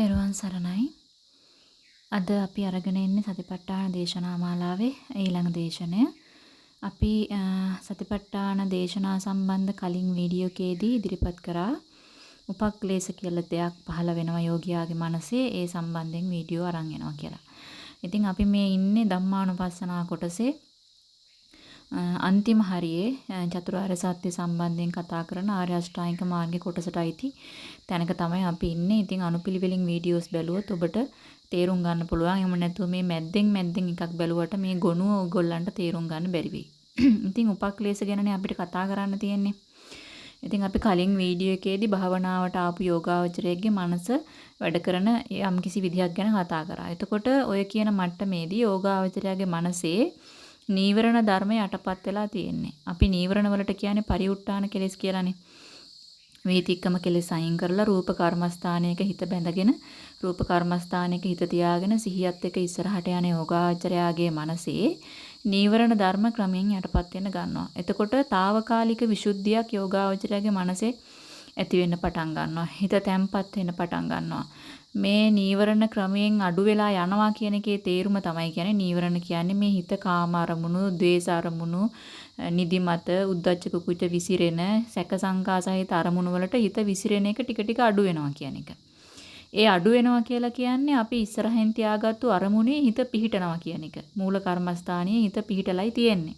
තෙරුවන් සරණයි. අද අපි අරගෙන ඉන්නේ සතිපට්ඨාන දේශනා මාලාවේ ඊළඟ දේශනය. අපි සතිපට්ඨාන දේශනා සම්බන්ධ කලින් වීඩියෝ එකේදී ඉදිරිපත් කරා උපක්ලේශ කියලා දෙයක් පහළ වෙනවා යෝගියාගේ මනසේ ඒ සම්බන්ධයෙන් වීඩියෝ අරන් එනවා කියලා. ඉතින් අපි මේ ඉන්නේ ධම්මානුපස්සනා කොටසේ අන්තිම හරියේ චතුරාර්ය සත්‍ය සම්බන්ධයෙන් කතා කරන ආර්ය අෂ්ටාංගික මාර්ගයේ කොටසට අයිති තැනක තමයි අපි ඉන්නේ. ඉතින් අනුපිළිවෙලින් වීඩියෝස් බැලුවොත් ඔබට තේරුම් ගන්න පුළුවන්. එහෙම නැතුව මේ මැද්දෙන් මැද්දෙන් එකක් බැලුවට මේ ගොනුව ඔයගොල්ලන්ට තේරුම් ගන්න බැරි වෙයි. ඉතින් උපක්ලේශ ගැනනේ අපිට කතා කරන්න තියෙන්නේ. ඉතින් අපි කලින් වීඩියෝ එකේදී භාවනාවට ආපු යෝගාවචරයේ මනස වැඩ කරන යම්කිසි විදිහක් ගැන කතා කරා. එතකොට ඔය කියන මට්ටමේදී යෝගාවචරයාගේ මනසේ නීවරණ ධර්ම යටපත් වෙලා තියෙන්නේ. අපි නීවරණ වලට කියන්නේ පරිඋත්තාන කෙලෙස් කියලානේ. වේතික්කම කෙලෙස් අයින් කරලා රූප කර්මස්ථානයක හිත බැඳගෙන රූප කර්මස්ථානයක හිත තියාගෙන සිහියත් එක්ක ඉස්සරහට යන යෝගාචරයාගේ මනසේ නීවරණ ධර්ම ක්‍රමයෙන් යටපත් වෙන ගන්නවා. එතකොට తాවකාලික විසුද්ධියක් යෝගාචරයාගේ මනසේ ඇති වෙන්න පටන් ගන්නවා. හිත තැම්පත් වෙන්න පටන් ගන්නවා. මේ නීවරණ ක්‍රමයෙන් අඩු වෙලා යනවා කියන එකේ තේරුම තමයි කියන්නේ නීවරණ කියන්නේ මේ හිත කාම අරමුණු, ද්වේෂ අරමුණු, නිදිමත, උද්දච්ච කුකුච විසිරෙන, සැක සංකා සහිත අරමුණු වලට හිත විසිරෙන එක ටික ටික අඩු වෙනවා කියන එක. ඒ අඩු වෙනවා කියලා කියන්නේ අපි ඉස්සරහින් තියාගත්තු අරමුණේ හිත පිහිටනවා කියන එක. මූල කර්මස්ථානයේ හිත පිහිටලයි තියෙන්නේ.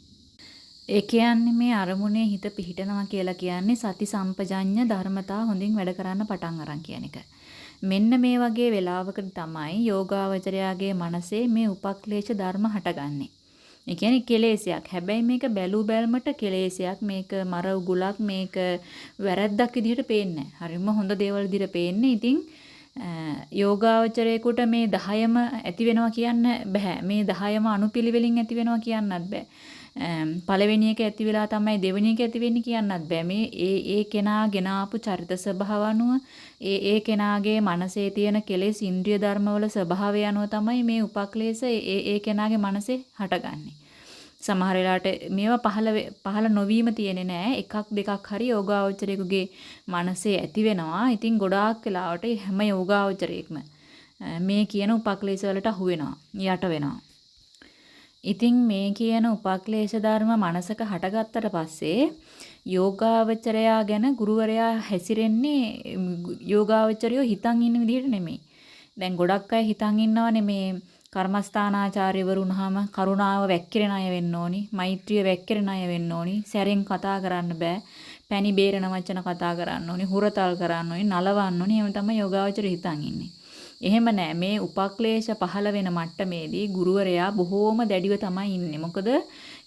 ඒ කියන්නේ මේ අරමුණේ හිත පිහිටනවා කියලා කියන්නේ සති සම්පජඤ්ඤ ධර්මතා හොඳින් වැඩ කරන්න පටන් අරන් කියන එක. මෙන්න මේ වගේ වෙලාවකට තමයි යෝගාවචරයාගේ මනසේ මේ උපක්ලේශ ධර්ම හටගන්නේ. ඒ කියන්නේ කෙලෙසයක්. හැබැයි මේක බැලු බැලමට කෙලෙසයක්. මේක මර උගුලක් මේක වැරද්දක් විදිහට පේන්නේ හරිම හොඳ දේවල් විදිහට පේන්නේ. ඉතින් යෝගාවචරයේකට මේ 10ම ඇති වෙනවා කියන්න බෑ. මේ 10ම අනුපිළිවෙලින් ඇති වෙනවා කියන්නත් බෑ. පළවෙනි එක ඇති වෙලා තමයි දෙවෙනි එක ඇති වෙන්නේ කියන්නත් බෑ. මේ ඒ ඒ කෙනා ගෙන ආපු චරිත ස්වභාව අනුව ඒ ඒ කෙනාගේ මනසේ තියෙන කෙලෙස් ඉන්ද්‍රිය ධර්මවල ස්වභාවය අනුව තමයි මේ උපක්ලේශ ඒ ඒ කෙනාගේ මනසේ හටගන්නේ. සමහර වෙලාවට මේවා පහළ පහළ නොවීම තියෙන්නේ නැහැ. එකක් දෙකක් හරි යෝගාවචරයෙකුගේ මනසේ ඇති වෙනවා. ඉතින් ගොඩාක් වෙලාවට හැම යෝගාවචරයෙක්ම මේ කියන උපක්ලේශ වලට අහු වෙනවා. යට වෙනවා. ඉතින් මේ කියන උපක්ලේශ ධර්ම මනසක හටගත්තට පස්සේ යෝගාවචරයා ගැන ගුරුවරයා හැසිරෙන්නේ යෝගාවචරයෝ හිතන් ඉන්න විදිහට නෙමෙයි. දැන් ගොඩක් අය හිතන් ඉන්නවනේ මේ කර්මස්ථානාචාර්යවරු වුණාම කරුණාව වැක්කිරෙන අය වෙන්න ඕනි, මෛත්‍රිය වැක්කිරෙන අය වෙන්න ඕනි, සැරෙන් කතා කරන්න බෑ, පැණි බේරන වචන කතා කරන්න ඕනි, හුරතල් කරන්න ඕනි, නලවන්න ඕනි. එහෙම තමයි යෝගාවචරය හිතන් ඉන්නේ. එහෙම නෑ මේ උපක්ලේශ පහළ වෙන මට්ටමේදී ගුරුවරයා බොහෝම දැඩිව තමයි ඉන්නේ. මොකද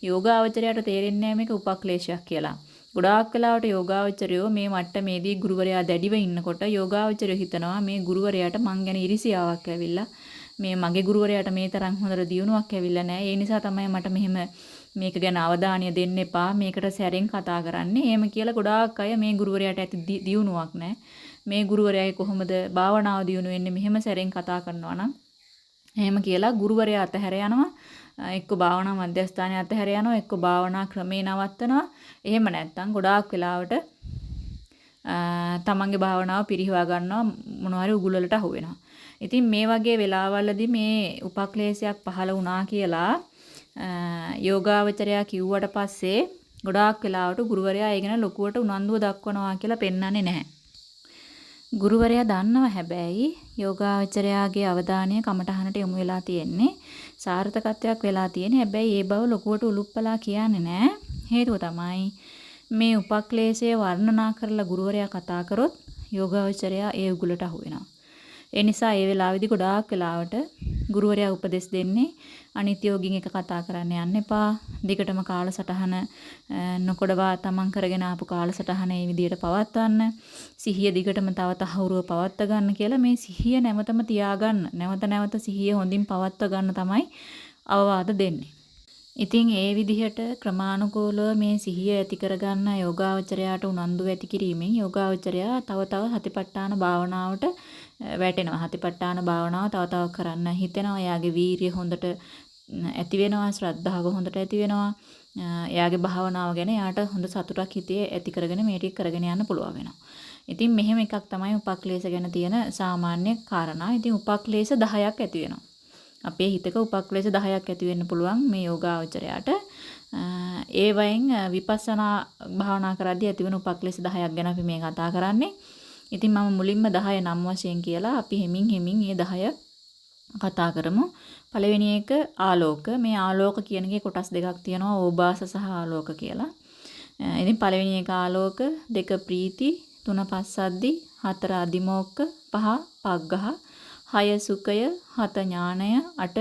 යෝගාවචරයට තේරෙන්නේ මේක උපක්ලේශයක් කියලා. ගොඩාක් වෙලාවට යෝගාවචරයෝ මේ මට්ටමේදී ගුරුවරයා දැඩිව ඉන්නකොට යෝගාවචරය හිතනවා මේ ගුරුවරයාට මං ගැන ඉරිසියාවක් ඇවිල්ලා මේ මගේ ගුරුවරයාට මේ තරම් හොඳට දියුණුවක් ඇවිල්ලා නැහැ. ඒ නිසා තමයි මට මෙහෙම මේක ගැන අවධානය දෙන්න එපා. මේකට සැරෙන් කතා කරන්නේ. එහෙම කියලා ගොඩාක් අය මේ ගුරුවරයාට ඇති දියුණුවක් නැහැ. මේ ගුරුවරයාගේ කොහොමද භාවනාව දියුණු වෙන්නේ මෙහෙම සැරෙන් කතා කරනවා නම් එහෙම කියලා ගුරුවරයා අතහැර යනවා එක්ක භාවනා මධ්‍යස්ථානයේ අතහැර යනවා එක්ක භාවනා ක්‍රමේ නවත්තනවා එහෙම නැත්නම් ගොඩාක් වෙලාවට තමන්ගේ භාවනාව පිරිහවා ගන්නවා මොනවාරි උගුල වලට අහු වෙනවා. ඉතින් මේ වගේ වෙලාවලදී මේ උපක්ලේශයක් පහළ වුණා කියලා යෝගාවචරයා කිව්වට පස්සේ ගොඩාක් වෙලාවට ගුරුවරයා ඒ ගැන ලොකුවට උනන්දුව දක්වනවා කියලා පෙන්වන්නේ නැහැ. ගුරුවරයා දන්නවා හැබැයි යෝගාචරයාගේ අවධානය කමටහනට යොමු වෙලා තියෙන්නේ. සාර්ථකත්වයක් වෙලා තියෙන්නේ. හැබැයි ඒ බව ලොකුවට උලුප්පලා කියන්නේ නැහැ හේතුව තමයි මේ උපක්ලේශය වර්ණනා කරලා ගුරුවරයා කතා කරොත් යෝගාචරයා ඒ උගලට අහු වෙනවා ඒ නිසා ඒ වෙලාවේදී ගොඩාක් වෙලාවට ගුරුවරයා උපදෙස් දෙන්නේ අනිත් යෝගින් එක කතා කරන්න යන්න එපා. දිගටම කාලසටහන නොකොඩවා තමන් කරගෙන ආපු කාලසටහන ඒ විදිහට පවත්වන්න. සිහිය දිගටම තව තහවුරුව පවත්වා ගන්න කියලා මේ සිහිය නැවතම තියාගන්න. නැවත නැවත සිහිය හොඳින් පවත්වා ගන්න තමයි අවවාද දෙන්නේ. ඉතින් ඒ විදිහට ක්‍රමානුකූලව මේ සිහිය ඇති කරගන්න යෝගාවචරයාට උනන්දු ඇති කිරීමෙන් යෝගාවචරයා තව තව හතිපට්ඨාන භාවනාවට වැටෙනවා. හතිපට්ඨාන භාවනාව තව තව කරන්න හිතෙනවා. එයාගේ වීරිය හොඳට ඇති වෙනවා. ශ්‍රද්ධාව හොඳට ඇති වෙනවා. එයාගේ භාවනාව ගැන එයාට හොඳ සතුටක් හිතේ ඇති කරගෙන මේ ටික කරගෙන යන්න පුළුවන් වෙනවා. ඉතින් මෙහෙම එකක් තමයි උපක්ලේශ ගැන තියෙන සාමාන්‍ය කාරණා. ඉතින් උපක්ලේශ 10ක් ඇති වෙනවා. අපේ හිතක උපක්ලේශ 10ක් ඇති වෙන්න පුළුවන් මේ යෝගාවචරයට. ඒ වයින් විපස්සනා භාවනා කරද්දී ඇතිවන උපක්ලේශ 10ක් ගැන අපි මේ කතා කරන්නේ. ඉතින් මම මුලින්ම 10 නම් වශයෙන් කියලා අපි හෙමින් හෙමින් මේ 10 කතා කරමු. පළවෙනි එක ආලෝක. මේ ආලෝක කියන එකේ කොටස් දෙකක් තියෙනවා ඕබාස සහ ආලෝක කියලා. ඉතින් පළවෙනි එක ආලෝක, දෙක ප්‍රීති, තුන පස්සද්දි, හතර අදිමෝක්ක, පහ පග්ගහ, හය සුඛය, හත ඥානය, අට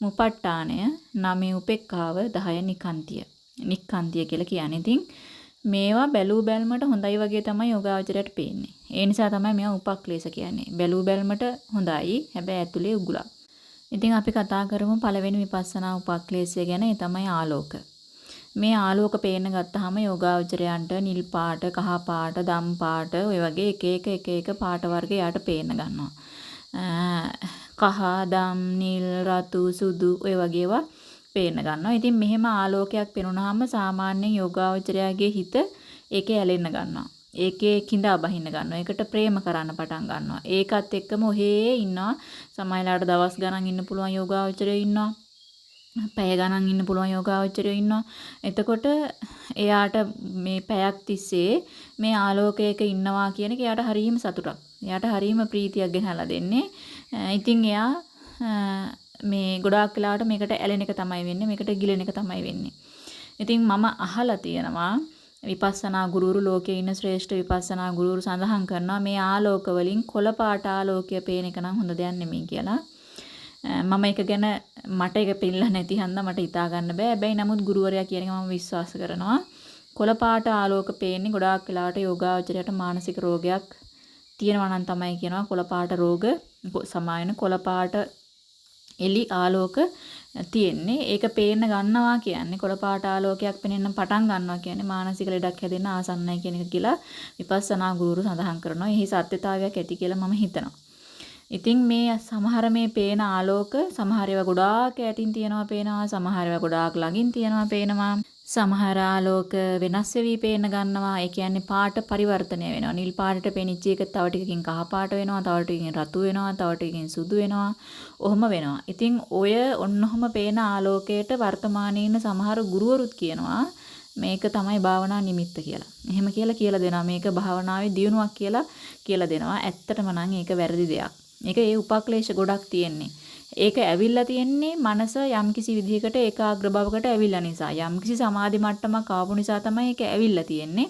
මුපට්ටානය, නවය උපේක්ඛාව, 10 නිකාන්තිය. නික්කාන්තිය කියලා කියන්නේ. ඉතින් මේවා බැලූ බැල්මට හොඳයි වගේ තමයි යෝගාවචරයට පේන්නේ. ඒ නිසා තමයි මේවා උපක්ලේශ කියන්නේ. බැලූ බැල්මට හොඳයි. හැබැයි ඇතුලේ උගුලක්. ඉතින් අපි කතා කරමු පළවෙනි විපස්සනා උපක්ලේශය ගැන. ඒ තමයි ආලෝක. මේ ආලෝක පේන්න ගත්තාම යෝගාවචරයන්ට නිල් පාට, කහ පාට, දම් පාට ඔය වගේ එක එක එක එක පාට වර්ග යාට පේන්න ගන්නවා. කහ, දම්, නිල්, රතු, සුදු ඔය වගේ ඒවා පේන්න ගන්නවා. ඉතින් මෙහෙම ආලෝකයක් පෙනුනහම සාමාන්‍යයෙන් යෝගාවචරයාගේ හිත ඒකේ ඇලෙන්න ගන්නවා. ඒකේ කිඳා බහින්න ගන්නවා. ඒකට ප්‍රේම කරන්න පටන් ගන්නවා. ඒකත් එක්කම ඔහේ ඉන්නවා. සමහරලාට දවස් ගණන් ඉන්න පුළුවන් යෝගාවචරයෝ ඉන්නවා. පැය ගණන් ඉන්න පුළුවන් යෝගාවචරයෝ ඉන්නවා. එතකොට එයාට මේ පැයක් තිස්සේ මේ ආලෝකයක ඉන්නවා කියන එක එයාට හරීම සතුටක්. එයාට හරීම ප්‍රීතියක් ගෙනහැලා දෙන්නේ. ඉතින් එයා මේ ගොඩාක් වෙලාවට මේකට ඇලෙන එක තමයි වෙන්නේ. මේකට ගිලෙන එක තමයි වෙන්නේ. ඉතින් මම අහලා තියෙනවා විපස්සනා ගුරුවරු ලෝකේ ඉන්න ශ්‍රේෂ්ඨ විපස්සනා ගුරුවරු සඳහන් කරනවා මේ ආලෝක වලින් කොළ පාට ආලෝකය පේන එක නම් හොඳ දෙයක් නෙමෙයි කියලා. මම ඒක ගැන මට ඒක පිළිලා නැති හන්ද මට හිතා ගන්න බෑ. හැබැයි නමුත් ගුරුවරයා කියන එක මම විශ්වාස කරනවා. කොළ පාට ආලෝක පේන්නේ ගොඩාක් වෙලාවට යෝගාවචරයට මානසික රෝගයක් තියෙනවා නම් තමයි කියනවා කොළ පාට රෝග සමායන කොළ පාට එලි ආලෝක තියෙන්නේ. ඒක පේන්න ගන්නවා කියන්නේ කොළ පාට ආලෝකයක් පෙනෙන්න පටන් ගන්නවා කියන්නේ මානසික ලෙඩක් හැදෙන්න ආසන්නයි කියන එක කියලා විපස්සනා ගුරු සඳහන් කරනවා. එහි සත්‍යතාවයක් ඇති කියලා මම හිතනවා. ඉතින් මේ සමහර මේ පේන ආලෝක සමහර ඒවා ගොඩාක් ඈතින් තියෙනවා පේනවා සමහර ඒවා ගොඩාක් ළඟින් තියෙනවා පේනවා සමහර ආලෝක වෙනස් වෙවි පේන්න ගන්නවා. ඒ කියන්නේ පාට පරිවර්තනය වෙනවා. නිල් පාටට පෙනිච්ච එක තව ටිකකින් කහ පාට වෙනවා, තව ටිකකින් රතු වෙනවා, තව ටිකකින් සුදු වෙනවා. ඔහොම වෙනවා. ඉතින් ඔය ඔන්නොහම පේන ආලෝකයට වර්තමානයේ ඉන්න සමහර ගුරුවරුත් කියනවා මේක තමයි භාවනා නිමිත්ත කියලා. එහෙම කියලා කියලා දෙනවා. මේක භාවනාවේ දියුණුවක් කියලා කියලා දෙනවා. ඇත්තටම නම් ඒක වැරදි දෙයක්. මේක ඒ උපක්ලේශ ගොඩක් තියෙන්නේ. ඒක ඇවිල්ලා තියෙන්නේ මනස යම්කිසි විදිහකට ඒකාග්‍ර බවකට ඇවිල්ලා නිසා. යම්කිසි සමාධි මට්ටමක් ආපු නිසා තමයි ඒක ඇවිල්ලා තියෙන්නේ.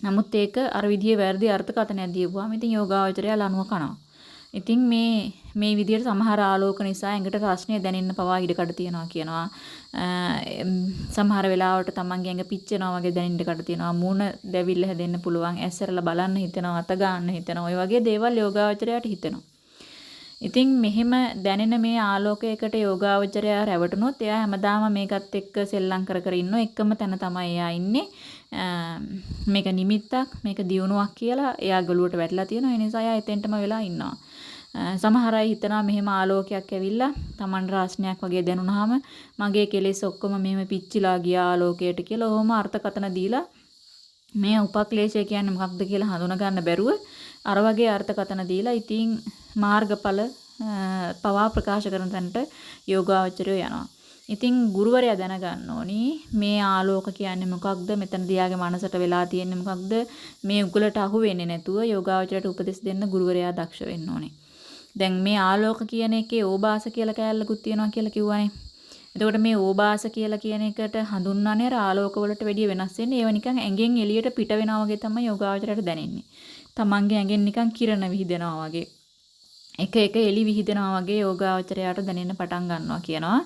නමුත් ඒක අර විදිහේ වැරදි අර්ථකථනයක් දීපුවාම ඉතින් යෝගාවචරය ලනුව කනවා. ඉතින් මේ මේ විදිහට සමහර ආලෝක නිසා ඇඟට රස්නේ දැනෙන්න පවා ඉඩකඩ තියනවා කියනවා. සමහර වෙලාවට තමන්ගේ ඇඟ පිච්චෙනවා වගේ දැනෙන්න ඉඩකඩ තියනවා. මූණ දැවිල්ල හැදෙන්න පුළුවන්. ඇස්සරලා බලන්න හිතෙනවා, අත ගන්න හිතෙනවා. ওই වගේ දේවල් යෝගාවචරයට හිතෙනවා. ඉතින් මෙහෙම දැනෙන මේ ආලෝකයකට යෝගාවචරය රැවටුනොත් එයා හැමදාම මේකත් එක්ක සෙල්ලම් කර කර ඉන්නෝ එකම තැන තමයි එයා ඉන්නේ. මේක නිමිත්තක් මේක දියුණුවක් කියලා එයා ගලුවට වැටලා තියෙනවා. ඒ නිසා එයා එතෙන්ටම වෙලා ඉන්නවා. සමහර අය හිතනවා මෙහෙම ආලෝකයක් ඇවිල්ලා Taman රාස්නයක් වගේ දැනුණාම මගේ කෙලෙස් ඔක්කොම මෙහෙම පිච්චිලා ගියා ආලෝකයට කියලා ඔහොම අර්ථකතන දීලා මේ උපක්ලේශය කියන්නේ මොකක්ද කියලා හඳුනා ගන්න බැරුව අර වගේ අර්ථකතන දීලා ඉතින් මාර්ගඵල පවා ප්‍රකාශ කරන තැනට යෝගාවචරය යනවා. ඉතින් ගුරුවරයා දැනගන්න ඕනි මේ ආලෝක කියන්නේ මොකක්ද මෙතනදී යාගේ මනසට වෙලා තියෙන්නේ මොකක්ද මේ උගලට අහු වෙන්නේ නැතුව යෝගාවචරයට උපදෙස් දෙන්න ගුරුවරයා දක්ෂ වෙන්න ඕනේ. දැන් මේ ආලෝක කියන එකේ ඕබාස කියලා කෑල්ලකුත් තියෙනවා කියලා කිව්වනේ. එතකොට මේ ඕබාස කියලා කියන එකට හඳුන්වන්නේ අර ආලෝක වලට වැඩිය වෙනස් වෙන්නේ. ඒව නිකන් ඇඟෙන් එළියට පිට වෙනවා වගේ තමයි යෝගාවචරයට දැනෙන්නේ. තමන්ගේ ඇඟෙන් නිකන් කිරණ විහිදෙනවා වගේ. එක එක එලි විහිදෙනවා වගේ යෝගාවචරයට දැනෙන්න පටන් ගන්නවා කියනවා.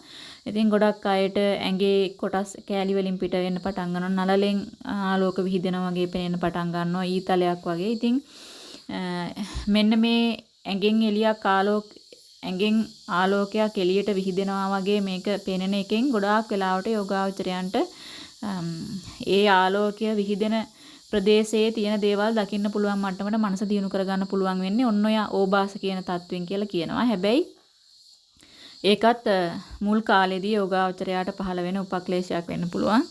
ඉතින් ගොඩක් අයට ඇඟේ කොටස් කෑලි වලින් පිට වෙන්න පටන් ගන්නවා. නළලෙන් ආලෝක විහිදෙනවා වගේ පේන්න පටන් ගන්නවා. ඊතලයක් වගේ. ඉතින් මෙන්න මේ ඇඟෙන් එළියක් ආලෝක ඇඟෙන් ආලෝකයක් එළියට විහිදෙනවා වගේ මේක පේනන එකෙන් ගොඩාක් වෙලාවට යෝගාවචරයන්ට ඒ ආලෝකය විහිදෙන ප්‍රදේශයේ තියෙන දේවල් දකින්න පුළුවන් මට්ටමට මනස දියුණු කරගන්න පුළුවන් වෙන්නේ ඔන්න ඔය ඕබාස කියන තත්වෙන් කියලා කියනවා. හැබැයි ඒකත් මුල් කාලේදී යෝගාවචරයාට පහළ වෙන උපක්ලේශයක් වෙන්න පුළුවන්.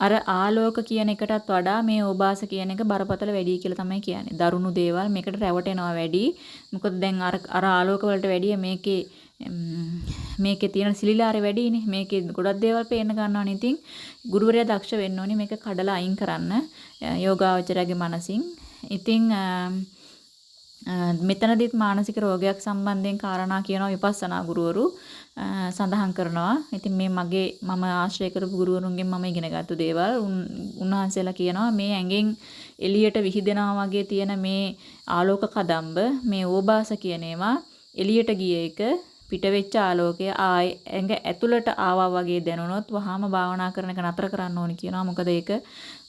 අර ආලෝක කියන එකටත් වඩා මේ ඕබාස කියන එක බරපතල වැඩි කියලා තමයි කියන්නේ. දරුණු දේවල් මේකට රැවටෙනවා වැඩි. මොකද දැන් අර අර ආලෝක වලට වැඩිය මේකේ මේකේ තියෙන සිලිලාරේ වැඩිනේ. මේකේ ගොඩක් දේවල් පේන්න ගන්නවනේ. ඉතින් ගුරුවරයා දක්ෂ වෙන්න ඕනේ මේක කඩලා අයින් කරන්න යෝගාවචරයාගේ මනසින්. ඉතින් මෙතනදිත් මානසික රෝගයක් සම්බන්ධයෙන් කාරණා කියනවා විපස්සනා ගුරුවරු සඳහන් කරනවා. ඉතින් මේ මගේ මම ආශ්‍රය කරපු ගුරුවරුන්ගෙන් මම ඉගෙනගත්තු දේවල් උන්වහන්සේලා කියනවා මේ ඇඟෙන් එළියට විහිදෙනවා වගේ තියෙන මේ ආලෝක කදම්බ මේ ඕබාස කියන ඒවා එළියට ගිය එක පිට වෙච්ච ආලෝකය ආය ඇඟ ඇතුළට ආවා වගේ දැනුණොත් වහාම භාවනා කරන එක නතර කරන්න ඕනි කියනවා. මොකද ඒක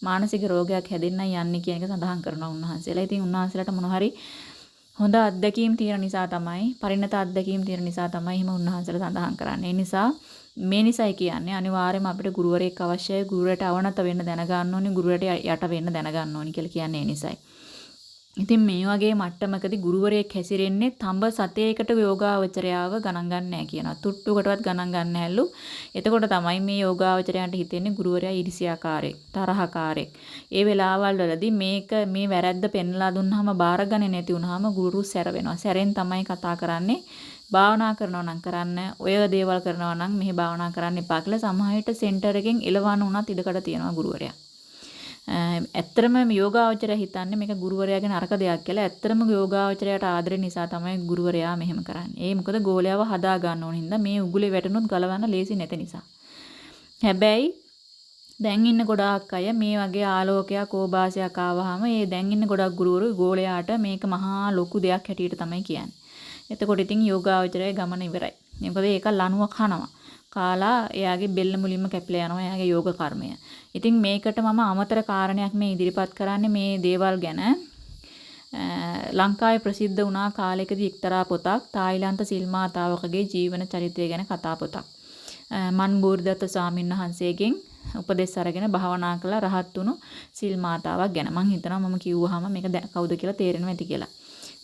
මානසික රෝගයක් හැදෙන්නයි යන්නේ කියන එක සඳහන් කරනවා උන්වහන්සේලා. ඉතින් උන්වහන්සේලාට මොන හරි හොඳ අත්දැකීම් තියෙන නිසා තමයි පරිණත අත්දැකීම් තියෙන නිසා තමයි එහෙම උන්වහන්සේලා සඳහන් කරන්නේ. ඒ නිසා මේ නිසයි කියන්නේ අනිවාර්යයෙන්ම අපිට ගුරුවරයෙක් අවශ්‍යයි. ගුරුවරට අවනත වෙන්න දැනගන්න ඕනි. ගුරුවරට යට වෙන්න දැනගන්න ඕනි කියලා කියන්නේ ඒ නිසයි. ඉතින් මේ වගේ මට්ටමකදී ගුරුවරයෙක් හැසිරෙන්නේ තඹ සතේකට යෝගාවචරයාව ගණන් ගන්න නැහැ කියනවා. තුට්ටුකටවත් ගණන් ගන්න නැහැලු. එතකොට තමයි මේ යෝගාවචරයන්ට හිතෙන්නේ ගුරුවරයා ඊර්ෂ්‍යාකාරයෙක්, තරහකාරයෙක්. ඒ වෙලාවල් වලදී මේක මේ වැරද්ද පෙන්ලා දුන්නාම බාරගන්නේ නැති වුනහම ගුරු සැර වෙනවා. සැරෙන් තමයි කතා කරන්නේ. භාවනා කරනවා නම් කරන්න ඔය දේවල් කරනවා නම් මෙහි භාවනා කරන්න එපා කියලා සමහරවිට සෙන්ටර් එකෙන් එලවන්න උනත් ඉඩකඩ තියනවා ගුරුවරයා. ඇත්තරම යෝගාවචරය හිතන්නේ මේක ගුරුවරයාගෙන අරක දෙයක් කියලා. ඇත්තරම යෝගාවචරයට ආදරේ නිසා තමයි ගුරුවරයා මෙහෙම කරන්නේ. ඒ මොකද ගෝලයාව හදා ගන්න ඕන හින්දා මේ උගුලේ වැටුනොත් ගලවන්න ලේසි නැති නිසා. හැබැයි දැන් ඉන්න ගොඩාක් අය මේ වගේ ආලෝකයක් ඕබාසයක් ආවහම ඒ දැන් ඉන්න ගොඩක් ගුරුවරු ගෝලයාට මේක මහා ලොකු දෙයක් හැටියට තමයි කියන්නේ. එතකොට ඉතින් යෝගාවචරයේ ගමන ඉවරයි. මොකද ඒක ලණුව කනවා. කාලා එයාගේ බෙල්ල මුලින්ම කැපිලා යනවා එයාගේ යෝග කර්මය. ඉතින් මේකට මම අමතර කාරණයක් මේ ඉදිරිපත් කරන්නේ මේ දේවල් ගැන. ලංකාවේ ප්‍රසිද්ධ වුණා කාලෙකදී එක්තරා පොතක් තායිලන්ත සිල් මාතාවකගේ ජීවන චරිතය ගැන කතා පොතක්. මන් බෝර්දත්ත ස්වාමීන් වහන්සේගෙන් උපදෙස් අරගෙන භාවනා කළ රහත් වුණු සිල් මාතාවක් ගැන මම හිතනවා මම කිව්වහම මේක කවුද කියලා තේරෙනවා ඇති කියලා.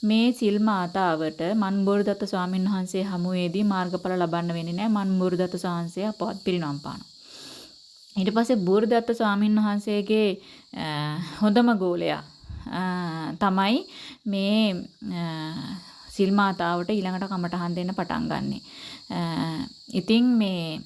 මේ සිල් මාතාවට මන්බෝරදත්ත ස්වාමීන් වහන්සේ හමුවේදී මාර්ගඵල ලබන්න වෙන්නේ නැහැ. මන්බෝරදත්ත ස්වාමීන්සේ අපවත් පිරිනොම් පානවා. ඊට පස්සේ බෝරදත්ත ස්වාමීන් වහන්සේගේ හොඳම ගෝලයා තමයි මේ සිල් මාතාවට ඊළඟට කමටහන් දෙන්න පටන් ගන්නෙ. ඉතින් මේ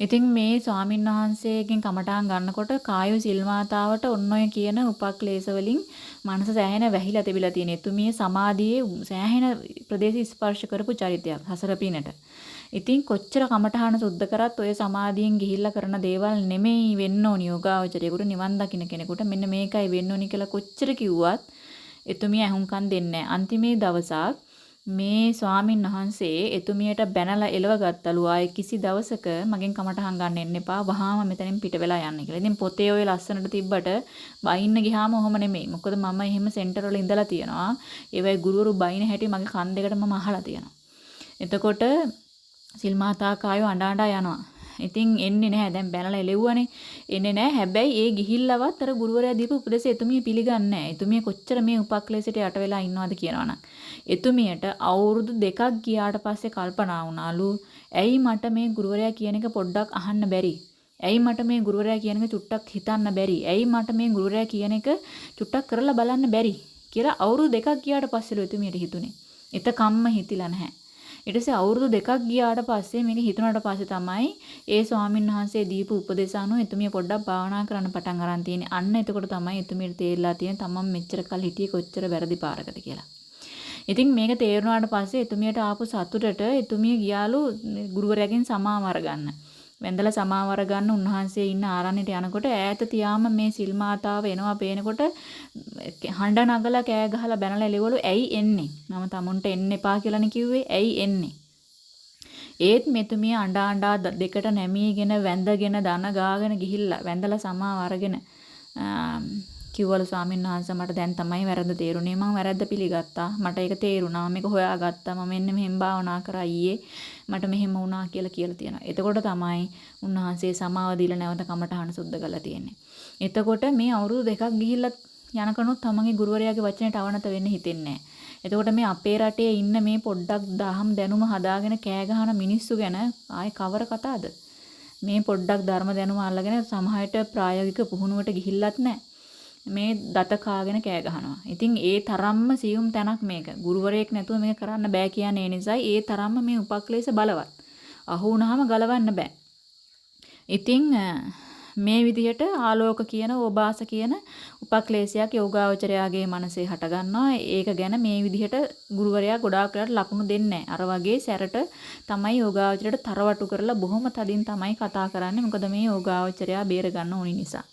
ඉතින් මේ ස්වාමින් වහන්සේගෙන් කමඨාන් ගන්නකොට කායු සිල්මාතාවට ඔන්න ඔය කියන උපක්ලේශ වලින් මනස සෑහෙන වැහිලා තිබිලා තියෙන. එතුමිය සමාධියේ සෑහෙන ප්‍රදේශ ස්පර්ශ කරපු චරිතයක් හසර පිනට. ඉතින් කොච්චර කමඨාන සුද්ධ කරත් ඔය සමාධියෙන් ගිහිල්ලා කරන දේවල් නෙමෙයි වෙන්න ඕනි යෝගාවචරයෙකුට නිවන් දකින්න කෙනෙකුට මෙන්න මේකයි වෙන්න ඕනි කියලා කොච්චර කිව්වත් එතුමිය අහුම්කම් දෙන්නේ නැහැ. අන්තිමේ දවසක් මේ ස්වාමින් වහන්සේ එතුමියට බැනලා එලව ගත්තලු ආයේ කිසි දවසක මගෙන් කමටහන් ගන්න එන්න එපා වහාම මෙතනින් පිට වෙලා යන්න කියලා. ඉතින් පොතේ ඔය ලස්සනට තිබ්බට බයින්න ගියාම ඔහොම නෙමෙයි. මොකද මම එහෙම සෙන්ටර් වල ඉඳලා තියෙනවා. ඒවයි ගුරුවරු බයින හැටි මගේ කන් දෙකට මම අහලා තියෙනවා. එතකොට සිල් මාතා කායෝ අඬ අඬ යනවා. ඉතින් එන්නේ නැහැ. දැන් බැනලා එලෙව්වනේ. එන්නේ නැහැ. හැබැයි ඒ ගිහිල්ලවත් අර ගුරුවරයා දීපු උපදේශ එතුමිය පිළිගන්නේ නැහැ. එතුමිය කොච්චර මේ උපක්ලේශයට යට වෙලා ඉන්නවද කියනවනම්. එතුමියට අවුරුදු දෙකක් ගියාට පස්සේ කල්පනා වුණාලු ඇයි මට මේ ගුරුවරයා කියන එක පොඩ්ඩක් අහන්න බැරි? ඇයි මට මේ ගුරුවරයා කියන එක චුට්ටක් හිතන්න බැරි? ඇයි මට මේ ගුරුවරයා කියන එක චුට්ටක් කරලා බලන්න බැරි? කියලා අවුරුදු දෙකක් ගියාට පස්සේලු එතුමියට හිතුනේ. එතකම්ම හිතිලා නැහැ. ඊට පස්සේ අවුරුදු දෙකක් ගියාට පස්සේ මේක හිතුණාට පස්සේ තමයි ඒ ස්වාමින් වහන්සේ දීපු උපදේශ අනුව එතුමිය පොඩ්ඩක් භාවනා කරන්න පටන් අරන් තියෙන්නේ. අන්න එතකොට තමයි එතුමියට තේරිලා තියෙන්නේ තමන් මෙච්චර කල් හිටියේ කොච්චර වැරදි පාරකද කියලා. ඉතින් මේක තේරුණාට පස්සේ එතුමියට ආපු සතුටට එතුමිය ගියාලු ගුරුවරයාගෙන් සමාව අරගන්න. වැඳලා සමාවර ගන්න උන්වහන්සේ ඉන්න ආරණ්‍යට යනකොට ඈත තියාම මේ සිල් මාතාව එනවා පේනකොට හඬ නගලා කෑ ගහලා බැනලා එළිවලු ඇයි එන්නේ? මම තමුන්ට එන්න එපා කියලානේ කිව්වේ. ඇයි එන්නේ? ඒත් මෙතුමිය අඬා අඬා දෙකට නැමීගෙන වැඳගෙන දන ගාගෙන ගිහිල්ලා වැඳලා සමාව අරගෙන කිව්වලු ස්වාමීන් වහන්සේ මට දැන් තමයි වැරද්ද තේරුනේ. මම වැරද්ද පිළිගත්තා. මට ඒක තේරුණා. මේක හොයාගත්තා. මම මෙන්න මෙහෙම භාවනා කරා. ඊයේ මට මෙහෙම වුණා කියලා කියලා තියෙනවා එතකොට තමයි උන්වහන්සේ සමාව දීලා නැවත කමටහන සුද්ධ කරලා තියෙන්නේ එතකොට මේ අවුරුදු දෙකක් ගිහිල්ලා යනකනොත් තමන්ගේ ගුරුවරයාගේ වචනයට අවනත වෙන්න හිතෙන්නේ එතකොට මේ අපේ රටේ ඉන්න මේ පොඩ්ඩක් දහම් දැනුම හදාගෙන කෑ ගහන මිනිස්සු ගැන ආයේ කවර කතාවද? මේ පොඩ්ඩක් ධර්ම දැනුම අල්ලගෙන සමහරට ප්‍රායෝගික පුහුණුවට ගිහිල්ලත් නැහැ. මේ දත කාගෙන කෑ ගහනවා. ඉතින් ඒ තරම්ම සියුම් තැනක් මේක. ගුරුවරයෙක් නැතුව මේක කරන්න බෑ කියන්නේ ඒ නිසායි ඒ තරම්ම මේ උපක්ලේශ බලවත්. අහු වුණාම ගලවන්න බෑ. ඉතින් මේ විදිහට ආලෝක කියන ඕබාස කියන උපක්ලේශයක් යෝගාවචරයාගේ මනසේ හටගන්නවා. ඒක ගැන මේ විදිහට ගුරුවරයා ගොඩාක් වෙලාවට ලකුණු දෙන්නේ අර වගේ සැරට තමයි යෝගාවචරයට තරවටු කරලා බොහොම තදින් තමයි කතා කරන්නේ. මොකද මේ යෝගාවචරයා බේර ගන්න ඕනි නිසා.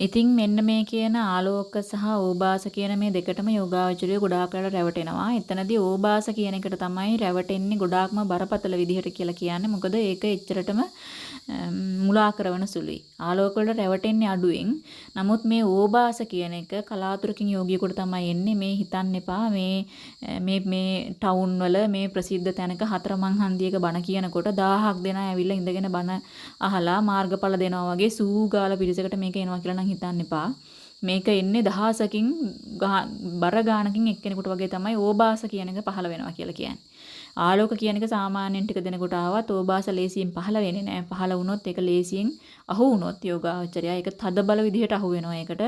ඉතින් මෙන්න මේ කියන ආලෝක සහ ඕබාස කියන මේ දෙකටම යෝගාවචරය ගොඩාක් වෙලාවට රැවටෙනවා. එතනදී ඕබාස කියන එකට තමයි රැවටෙන්නේ ගොඩාක්ම බරපතල විදිහට කියලා කියන්නේ. මොකද ඒක එච්චරටම මුලා කරන සුළුයි. ආලෝක වලට රැවටෙන්නේ අඩුවෙන්. නමුත් මේ ඕබාස කියන එක කලාතුරකින් යෝගියෙකුට තමයි එන්නේ මේ හිතන්න එපා මේ මේ මේ ටවුන් වල මේ ප්‍රසිද්ධ තැනක හතරමං හන්දියක බණ කියනකොට 1000ක් දෙනා ඇවිල්ලා ඉඳගෙන බණ අහලා මාර්ගඵල දෙනවා වගේ සූගාල පිරිසකට මේක එනවා කියලා නම් හිතන්න එපා. මේක එන්නේ දහසකින් බර ගානකින් එක්කෙනෙකුට වගේ තමයි ඕබාස කියන එක පහළ වෙනවා කියලා කියන්නේ. ආලෝක කියන එක සාමාන්‍යයෙන් ටික දෙනෙකුට ආවත් ඕබාස ලේසියෙන් පහළ වෙන්නේ නැහැ. පහළ වුණොත් ඒක ලේසියෙන් අහු වුණොත් යෝගාචරය ඒක තද බල විදිහට අහු වෙනවා. ඒකට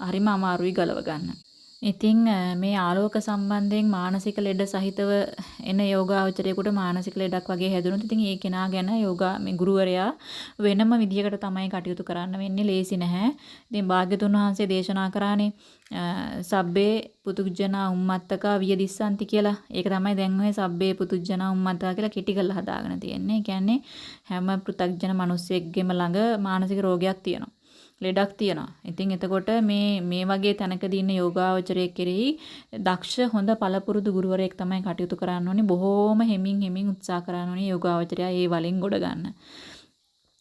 හරිම අමාරුයි ගලව ගන්න. ඉතින් මේ ආලෝක සම්බන්ධයෙන් මානසික ලෙඩ සහිතව එන යෝගාචරයෙකුට මානසික ලෙඩක් වගේ හැදුනොත් ඉතින් ඒ කෙනා ගැන යෝගා මේ ගුරුවරයා වෙනම විදිහකට තමයි කටයුතු කරන්න වෙන්නේ ලේසි නැහැ. ඉතින් භාග්‍යතුන් වහන්සේ දේශනා කරානේ සබ්බේ පුතුජනා උම්මත්තකා වියදිස්සanti කියලා. ඒක තමයි දැන් ඔය සබ්බේ පුතුජනා උම්මත්තකා කියලා කෙටි කරලා හදාගෙන තියෙන්නේ. ඒ කියන්නේ හැම පෘථග්ජන මිනිස්සෙක්ගෙම ළඟ මානසික රෝගයක් තියෙනවා. ලෙඩක් තියෙනවා. ඉතින් එතකොට මේ මේ වගේ තැනකදී ඉන්න යෝගාවචරයෙක් කෙරෙහි දක්ෂ හොඳ පළපුරුදු ගුරුවරයෙක් තමයි කටයුතු කරන්න ඕනේ. බොහෝම හෙමින් හෙමින් උත්සාහ කරන්න ඕනේ යෝගාවචරයා ඒ වලින් ගොඩ ගන්න.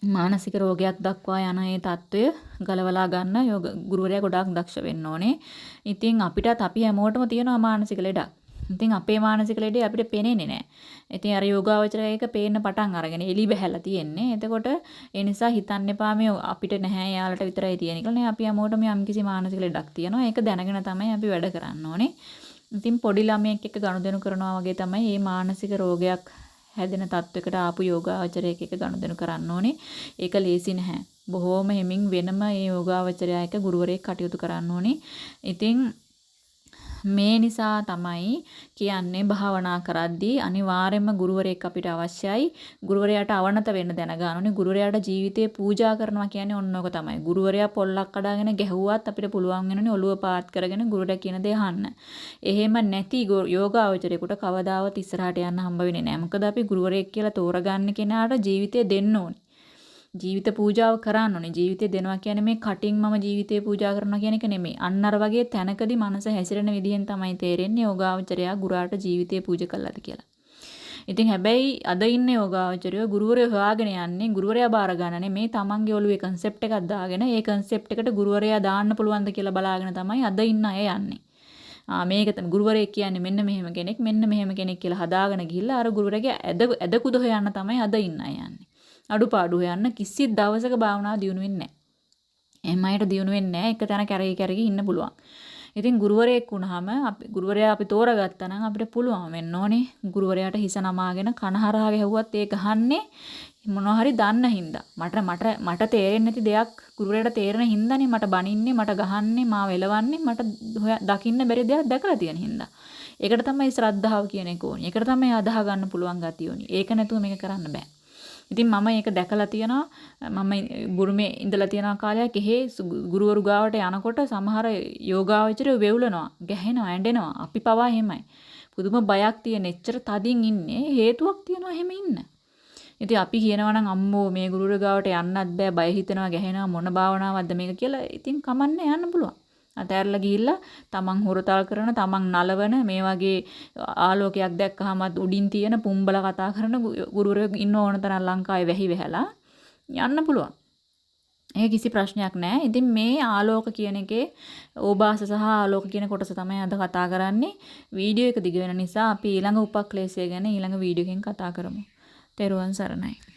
මානසික රෝගයක් දක්වා යන මේ తত্ত্বය ගලවලා ගන්න යෝග ගුරුවරයා ගොඩාක් දක්ෂ වෙන්න ඕනේ. ඉතින් අපිටත් අපි හැමෝටම තියෙනවා මානසික ලෙඩක්. ඉතින් අපේ මානසික ලෙඩේ අපිට පේන්නේ නැහැ. ඉතින් අර යෝගාවචරයක පේන්න පටන් අරගෙන එලි බහැලා තියෙන්නේ. එතකොට ඒ නිසා හිතන්න එපා මේ අපිට නැහැ යාලට විතරයි තියෙන කියලා නේ. අපි හැමෝටම යම්කිසි මානසික ලෙඩක් තියෙනවා. ඒක දැනගෙන තමයි අපි වැඩ කරන්න ඕනේ. ඉතින් පොඩි ළමයෙක් එක්ක ගනුදෙනු කරනවා වගේ තමයි මේ මානසික රෝගයක් හැදෙන තත්වයකට ආපු යෝගාවචරයක එක ගනුදෙනු කරන්න ඕනේ. ඒක ලේසි නැහැ. බොහෝම හිමින් වෙනම මේ යෝගාවචරයා එක ගුරුවරයෙක් කටයුතු කරන්න ඕනේ. ඉතින් මේ නිසා තමයි කියන්නේ භාවනා කරද්දී අනිවාර්යයෙන්ම ගුරුවරයෙක් අපිට අවශ්‍යයි. ගුරුවරයාට අවනත වෙන්න දැනගන්න ඕනේ. ගුරුවරයාට ජීවිතේ පූජා කරනවා කියන්නේ ඔන්න ඔක තමයි. ගුරුවරයා පොල්ලක් කඩාගෙන ගැහුවත් අපිට පුළුවන් වෙනනේ ඔළුව පාත් කරගෙන ගුරුවරයා කියන දේ අහන්න. එහෙම නැති යෝගාවචරයෙකුට කවදාවත් ඉස්සරහට යන්න හම්බ වෙන්නේ නැහැ. මොකද අපි ගුරුවරයෙක් කියලා තෝරගන්න කෙනාට ජීවිතේ දෙන්න ඕනේ. ජීවිත පූජාව කරන්න ඕනේ. ජීවිතය දෙනවා කියන්නේ මේ කටින් මම ජීවිතේ පූජා කරනවා කියන එක නෙමෙයි. අන්න අර වගේ තැනකදී මනස හැසිරෙන විදිහෙන් තමයි තේරෙන්නේ යෝගාවචරයා ගුරාට ජීවිතේ පූජා කළාද කියලා. ඉතින් හැබැයි අද ඉන්න යෝගාවචරය ගුරුවරයා හොයාගෙන යන්නේ ගුරුවරයා බාර ගන්නනේ මේ තමන්ගේ ඔළුවේ concept එකක් දාගෙන ඒ concept එකට ගුරුවරයා දාන්න පුළුවන්ද කියලා බලාගෙන තමයි අද ඉන්න අය යන්නේ. ආ මේක තමයි ගුරුවරයෙක් කියන්නේ මෙන්න මෙහෙම කෙනෙක් මෙන්න මෙහෙම කෙනෙක් කියලා හදාගෙන ගිහිල්ලා අර ගුරුවරගේ ඇද ඇද කුද හොයන්න තමයි අද ඉන්න අය යන්නේ. අඩුපාඩු හොයන්න කිසි දවසක භාවනාව දියුණු වෙන්නේ නැහැ. එහෙම අයට දියුණු වෙන්නේ නැහැ. එක තැන කැරකි කැරකි ඉන්න පුළුවන්. ඉතින් ගුරුවරයෙක් වුණාම අපි ගුරුවරයා අපි තෝරගත්තා නම් අපිට පුළුවන් වෙන්න ඕනේ. ගුරුවරයාට හිස නමාගෙන කනහරහා ගැහුවත් ඒ ගහන්නේ මොනවා හරි දන්න හින්දා. මට මට මට තේරෙන්නේ නැති දෙයක්. ගුරුවරයාට තේරෙන හින්දානේ මට බනින්නේ මට ගහන්නේ මාව එලවන්නේ මට දකින්න බැරි දෙයක් දැකලා තියෙන හින්දා. ඒකට තමයි ශ්‍රද්ධාව කියන එක ඕනේ. ඒකට තමයි අදාහ ගන්න පුළුවන් ගතිය ඕනේ. ඒක නැතුව මේක කරන්න බෑ. ඉතින් මම ඒක දැකලා තියෙනවා. මම බුරුමේ ඉඳලා තියෙන කාලයක් එහෙ ගුරුවරු ගාවට යනකොට සමහර යෝගාවචරය වෙවුලනවා ගැහෙනවා ඇඬෙනවා. අපි පවා එහෙමයි. පුදුම බයක් තියෙන එච්චර තදින් ඉන්නේ හේතුවක් තියෙනවා එහෙම ඉන්න. ඉතින් අපි කියනවා නම් අම්මෝ මේ ගුරුවරු ගාවට යන්නත් බෑ බය හිතෙනවා ගැහෙනවා මොන භාවනාවක්ද මේක කියලා ඉතින් කමන්නේ යන්න පුළුවන්. අතෑරලා ගිහිල්ලා තමන් හොරතල් කරන තමන් නලවන මේ වගේ ආලෝකයක් දැක්කහමත් උඩින් තියෙන පුම්බල කතා කරන ගුරුවරයෙක් ඉන්න ඕන තරම් ලංකාවේ වැහි වැහැලා යන්න පුළුවන්. ඒක කිසි ප්‍රශ්නයක් නෑ. ඉතින් මේ ආලෝක කියන එකේ ඕබාස සහ ආලෝක කියන කොටස තමයි අද කතා කරන්නේ. වීඩියෝ එක දිග වෙන නිසා අපි ඊළඟ උපක්ලේශය ගැන ඊළඟ වීඩියෝ එකෙන් කතා කරමු. තෙරුවන් සරණයි.